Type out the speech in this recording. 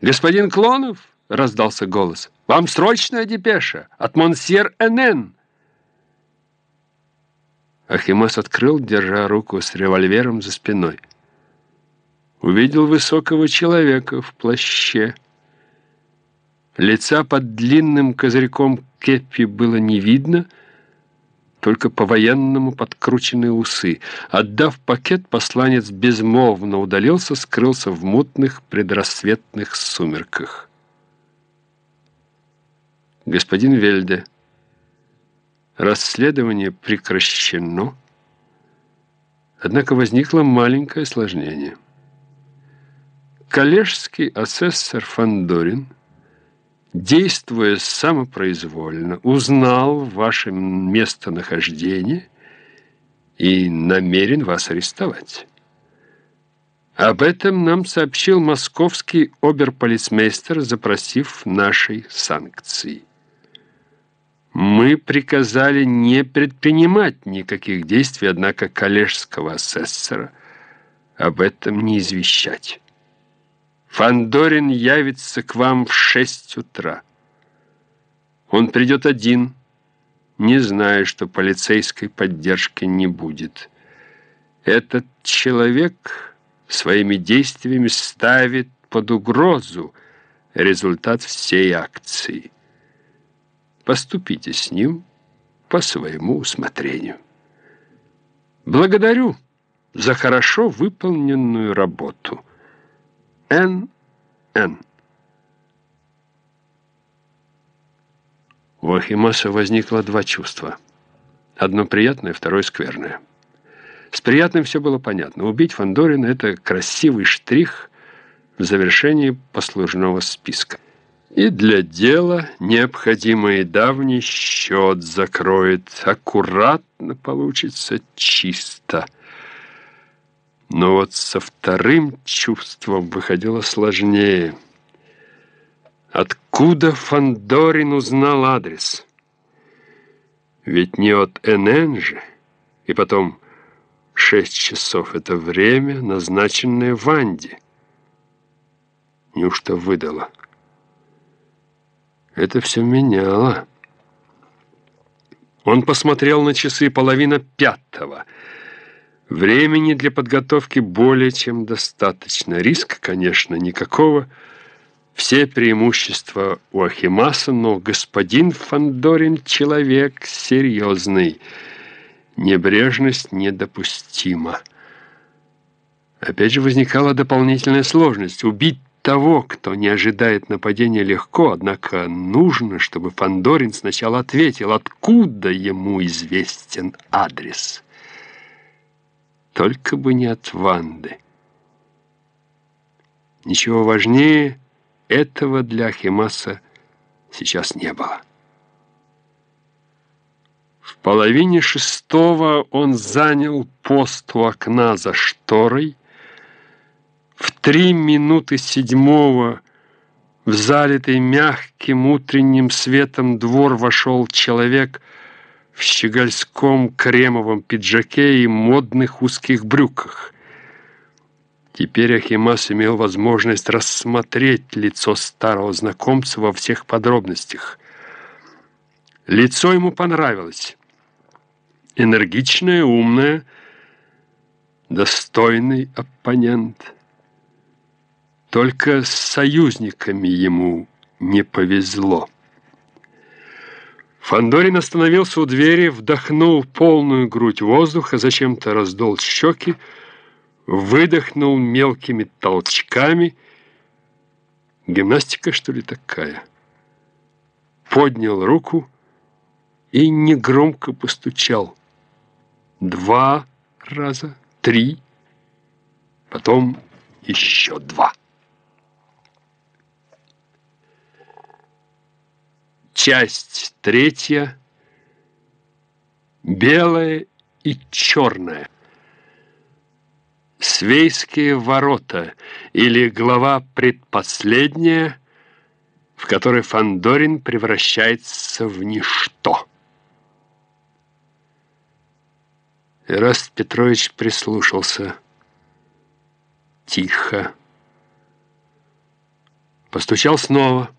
«Господин Клонов!» — раздался голос. «Вам срочная депеша от Монсьер Энен!» Ахимас открыл, держа руку с револьвером за спиной. Увидел высокого человека в плаще. Лица под длинным козырьком кепи было не видно, только по-военному подкрученные усы. Отдав пакет, посланец безмолвно удалился, скрылся в мутных предрассветных сумерках. Господин Вельде, расследование прекращено, однако возникло маленькое осложнение. Коллежский асессор Фандорин, действуя самопроизвольно, узнал ваше местонахождение и намерен вас арестовать. Об этом нам сообщил московский оберполицмейстер, запросив нашей санкции. Мы приказали не предпринимать никаких действий, однако коллежского асессора об этом не извещать. Фандорин явится к вам в шесть утра. Он придет один, не зная, что полицейской поддержки не будет. Этот человек своими действиями ставит под угрозу результат всей акции. Поступите с ним по своему усмотрению. Благодарю за хорошо выполненную работу. Н. Н. У Ахимаса возникло два чувства. Одно приятное, второе скверное. С приятным все было понятно. Убить Фандорина — это красивый штрих в завершении послужного списка и для дела необходимый давний счет закроет. Аккуратно получится чисто. Но вот со вторым чувством выходило сложнее. Откуда Фандорин узнал адрес? Ведь не от НН же. И потом шесть часов — это время, назначенное Ванде. Неужто выдало? Это все меняло. Он посмотрел на часы половина пятого. Времени для подготовки более чем достаточно. Риск, конечно, никакого. Все преимущества у Ахимаса, но господин Фандорин человек серьезный. Небрежность недопустима. Опять же возникала дополнительная сложность. Убить того, кто не ожидает нападения, легко, однако нужно, чтобы Фандорин сначала ответил, откуда ему известен адрес. Только бы не от Ванды. Ничего важнее этого для Ахимаса сейчас не было. В половине шестого он занял пост у окна за шторой, в три минуты седьмого в залитый мягким утренним светом двор вошел человек в щегольском кремовом пиджаке и модных узких брюках. Теперь Ахимас имел возможность рассмотреть лицо старого знакомца во всех подробностях. Лицо ему понравилось. Энергичное, умное, достойный оппонент — только с союзниками ему не повезло. Фандорин остановился у двери, вдохнул полную грудь воздуха, зачем-то раздул щеки, выдохнул мелкими толчками. Гимнастика, что ли, такая? Поднял руку и негромко постучал. Два раза, три, потом еще два. Часть третья. Белое и черное. Свейские ворота или глава предпоследняя, в которой Фандорин превращается в ничто. Ираст Петрович прислушался. Тихо. Постучал снова.